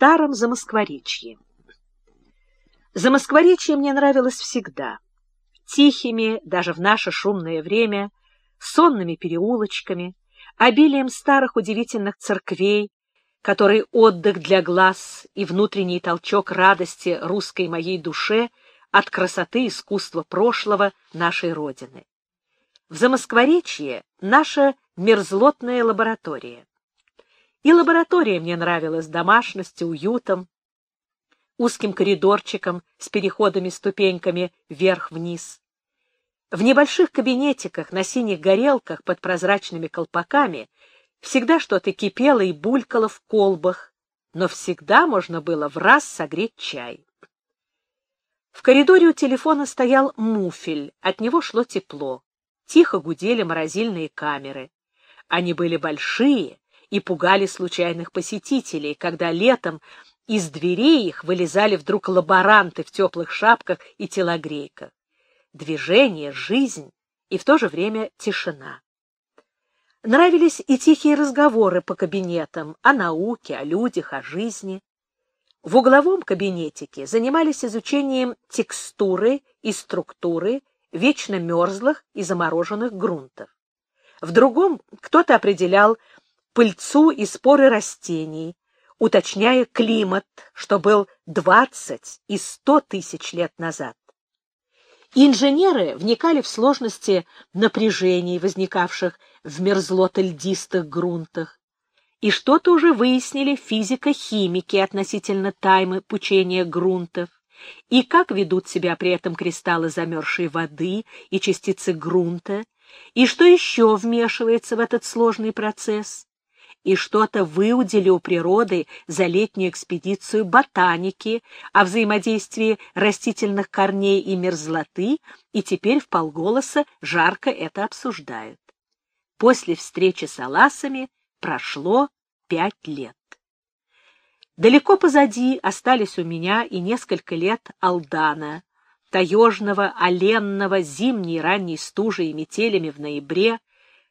старом Замоскворечье. Замоскворечье мне нравилось всегда. Тихими, даже в наше шумное время, сонными переулочками, обилием старых удивительных церквей, которые отдых для глаз и внутренний толчок радости русской моей душе от красоты искусства прошлого нашей Родины. В Замоскворечье наша мерзлотная лаборатория. И лаборатория мне нравилась домашностью, уютом, узким коридорчиком с переходами-ступеньками вверх-вниз. В небольших кабинетиках на синих горелках под прозрачными колпаками всегда что-то кипело и булькало в колбах, но всегда можно было в раз согреть чай. В коридоре у телефона стоял муфель, от него шло тепло. Тихо гудели морозильные камеры. Они были большие и пугали случайных посетителей, когда летом из дверей их вылезали вдруг лаборанты в теплых шапках и телогрейках движение, жизнь и в то же время тишина. Нравились и тихие разговоры по кабинетам о науке, о людях, о жизни. В угловом кабинетике занимались изучением текстуры и структуры вечно мерзлых и замороженных грунтов. В другом кто-то определял пыльцу и споры растений, уточняя климат, что был 20 и 100 тысяч лет назад. Инженеры вникали в сложности напряжений, возникавших в мерзлото-льдистых грунтах, и что-то уже выяснили физико-химики относительно таймы пучения грунтов, и как ведут себя при этом кристаллы замерзшей воды и частицы грунта, и что еще вмешивается в этот сложный процесс, и что-то выудили у природы за летнюю экспедицию ботаники о взаимодействии растительных корней и мерзлоты, и теперь в полголоса жарко это обсуждают. После встречи с аласами прошло пять лет. Далеко позади остались у меня и несколько лет Алдана, таежного, оленного, зимней ранней стужей и метелями в ноябре,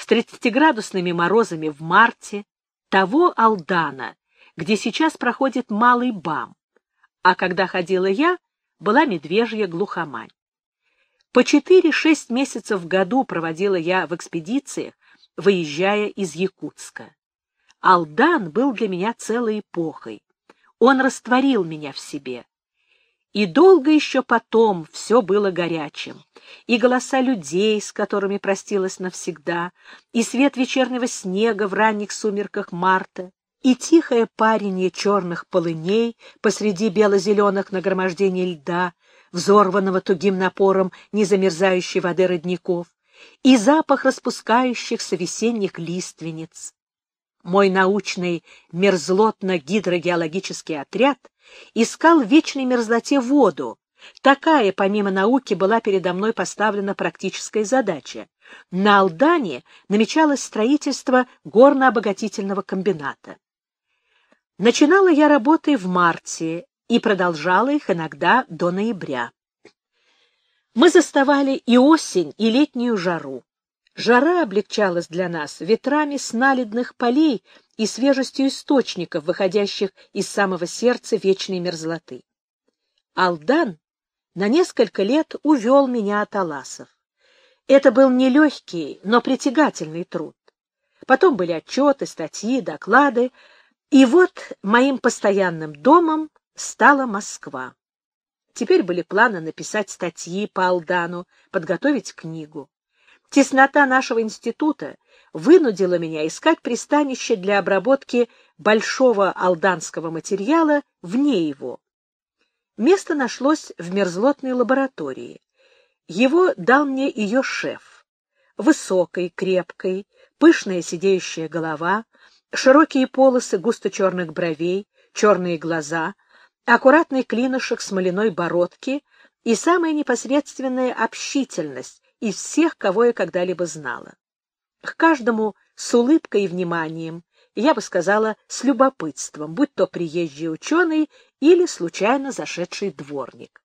с тридцатиградусными морозами в марте, того Алдана, где сейчас проходит Малый БАМ, а когда ходила я, была медвежья глухомань. По четыре-шесть месяцев в году проводила я в экспедициях, выезжая из Якутска. Алдан был для меня целой эпохой. Он растворил меня в себе. И долго еще потом все было горячим. И голоса людей, с которыми простилась навсегда, и свет вечернего снега в ранних сумерках марта, и тихое паренье черных полыней посреди бело-зеленых нагромождений льда, взорванного тугим напором незамерзающей воды родников, и запах распускающихся весенних лиственниц. Мой научный мерзлотно-гидрогеологический отряд искал в вечной мерзлоте воду. Такая, помимо науки, была передо мной поставлена практическая задача. На Алдане намечалось строительство горно-обогатительного комбината. Начинала я работы в марте и продолжала их иногда до ноября. Мы заставали и осень, и летнюю жару. Жара облегчалась для нас ветрами с наледных полей и свежестью источников, выходящих из самого сердца вечной мерзлоты. Алдан на несколько лет увел меня от Аласов. Это был нелегкий, но притягательный труд. Потом были отчеты, статьи, доклады, и вот моим постоянным домом стала Москва. Теперь были планы написать статьи по Алдану, подготовить книгу. Теснота нашего института вынудила меня искать пристанище для обработки большого алданского материала вне его. Место нашлось в мерзлотной лаборатории. Его дал мне ее шеф. Высокой, крепкой, пышная сидеющая голова, широкие полосы густо-черных бровей, черные глаза, аккуратный клинышек смоляной бородки и самая непосредственная общительность, из всех, кого я когда-либо знала. К каждому с улыбкой и вниманием, я бы сказала, с любопытством, будь то приезжий ученый или случайно зашедший дворник.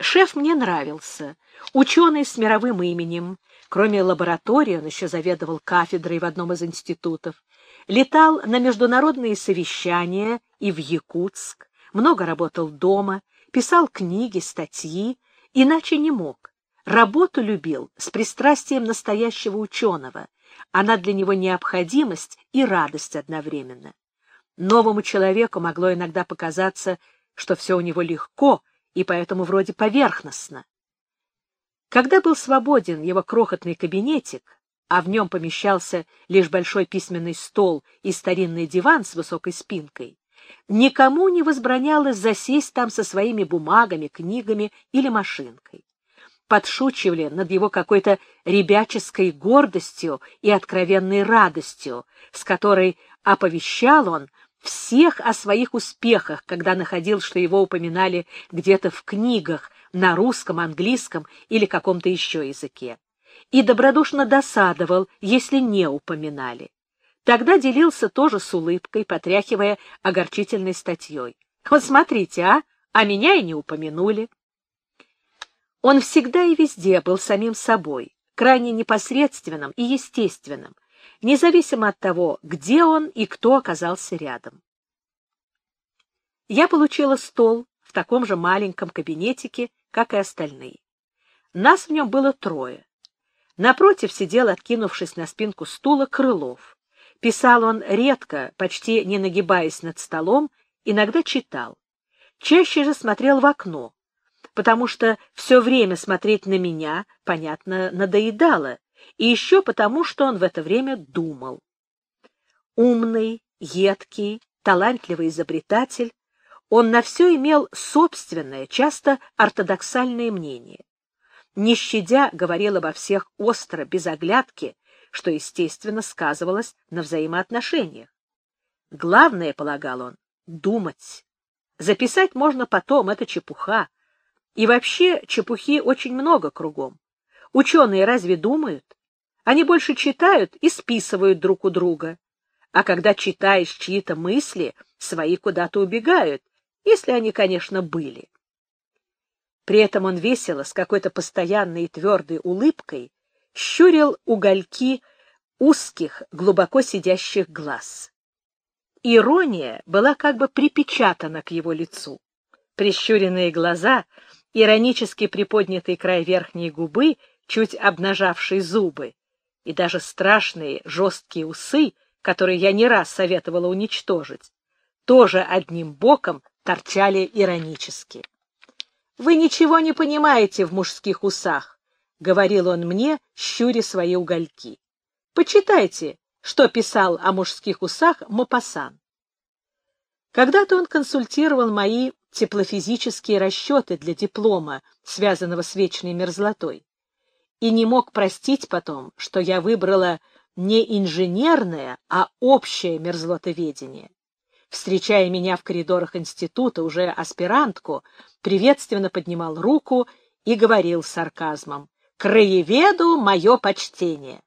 Шеф мне нравился, ученый с мировым именем. Кроме лаборатории, он еще заведовал кафедрой в одном из институтов. летал на международные совещания и в Якутск, много работал дома, писал книги, статьи, иначе не мог. Работу любил с пристрастием настоящего ученого. Она для него необходимость и радость одновременно. Новому человеку могло иногда показаться, что все у него легко и поэтому вроде поверхностно. Когда был свободен его крохотный кабинетик, а в нем помещался лишь большой письменный стол и старинный диван с высокой спинкой, никому не возбранялось засесть там со своими бумагами, книгами или машинкой. Подшучивали над его какой-то ребяческой гордостью и откровенной радостью, с которой оповещал он всех о своих успехах, когда находил, что его упоминали где-то в книгах на русском, английском или каком-то еще языке, и добродушно досадовал, если не упоминали. Тогда делился тоже с улыбкой, потряхивая огорчительной статьей. Вот смотрите, а, а меня и не упомянули. Он всегда и везде был самим собой, крайне непосредственным и естественным, независимо от того, где он и кто оказался рядом. Я получила стол в таком же маленьком кабинетике, как и остальные. Нас в нем было трое. Напротив сидел, откинувшись на спинку стула, Крылов. Писал он редко, почти не нагибаясь над столом, иногда читал. Чаще же смотрел в окно, потому что все время смотреть на меня, понятно, надоедало, и еще потому, что он в это время думал. Умный, едкий, талантливый изобретатель, он на все имел собственное, часто ортодоксальное мнение. Не щадя, говорил обо всех остро, без оглядки, что, естественно, сказывалось на взаимоотношениях. Главное, полагал он, думать. Записать можно потом, это чепуха. И вообще чепухи очень много кругом. Ученые разве думают? Они больше читают и списывают друг у друга. А когда читаешь чьи-то мысли, свои куда-то убегают, если они, конечно, были. При этом он весело, с какой-то постоянной и твердой улыбкой, щурил угольки узких, глубоко сидящих глаз. Ирония была как бы припечатана к его лицу. Прищуренные глаза, иронически приподнятый край верхней губы, чуть обнажавший зубы, и даже страшные жесткие усы, которые я не раз советовала уничтожить, тоже одним боком торчали иронически. «Вы ничего не понимаете в мужских усах. — говорил он мне, щуря свои угольки. — Почитайте, что писал о мужских усах Мопассан. Когда-то он консультировал мои теплофизические расчеты для диплома, связанного с вечной мерзлотой, и не мог простить потом, что я выбрала не инженерное, а общее мерзлотоведение. Встречая меня в коридорах института, уже аспирантку, приветственно поднимал руку и говорил с сарказмом краеведу мое почтение.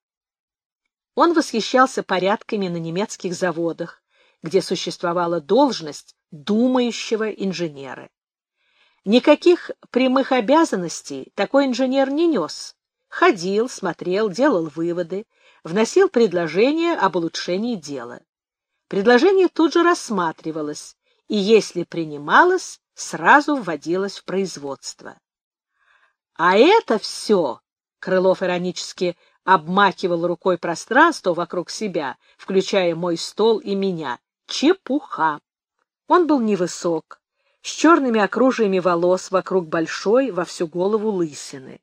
Он восхищался порядками на немецких заводах, где существовала должность думающего инженера. Никаких прямых обязанностей такой инженер не нес. Ходил, смотрел, делал выводы, вносил предложения об улучшении дела. Предложение тут же рассматривалось, и если принималось, сразу вводилось в производство. А это все, Крылов иронически обмакивал рукой пространство вокруг себя, включая мой стол и меня. Чепуха. Он был невысок, с черными окружиями волос вокруг большой во всю голову лысины.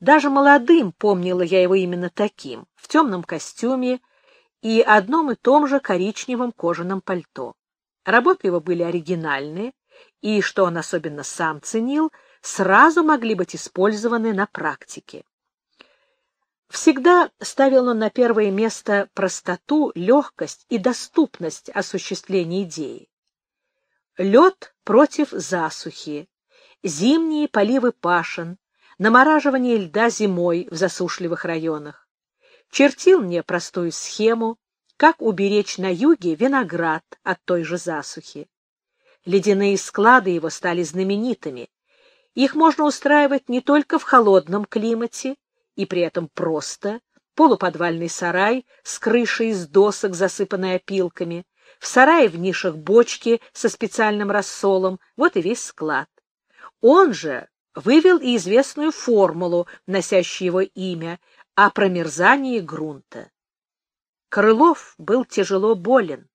Даже молодым помнила я его именно таким, в темном костюме и одном и том же коричневом кожаном пальто. Работы его были оригинальные, и, что он особенно сам ценил, сразу могли быть использованы на практике. Всегда ставил он на первое место простоту, легкость и доступность осуществления идеи. Лед против засухи, зимние поливы пашин, намораживание льда зимой в засушливых районах. Чертил мне простую схему, как уберечь на юге виноград от той же засухи. Ледяные склады его стали знаменитыми, их можно устраивать не только в холодном климате, и при этом просто, полуподвальный сарай с крышей из досок, засыпанной опилками, в сарае в нишах бочки со специальным рассолом, вот и весь склад. Он же вывел и известную формулу, носящую его имя, о промерзании грунта. Крылов был тяжело болен,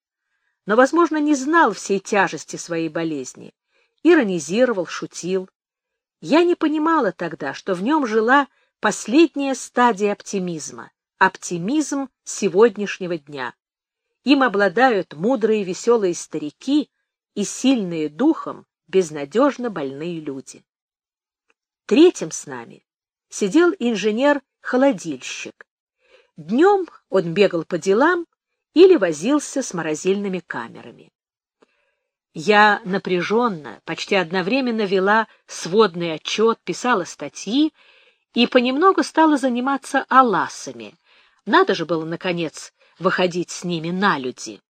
но, возможно, не знал всей тяжести своей болезни, иронизировал, шутил. Я не понимала тогда, что в нем жила последняя стадия оптимизма, оптимизм сегодняшнего дня. Им обладают мудрые веселые старики и сильные духом безнадежно больные люди. Третьим с нами сидел инженер-холодильщик. Днем он бегал по делам или возился с морозильными камерами. Я напряженно, почти одновременно вела сводный отчет, писала статьи и понемногу стала заниматься аласами. Надо же было, наконец, выходить с ними на люди.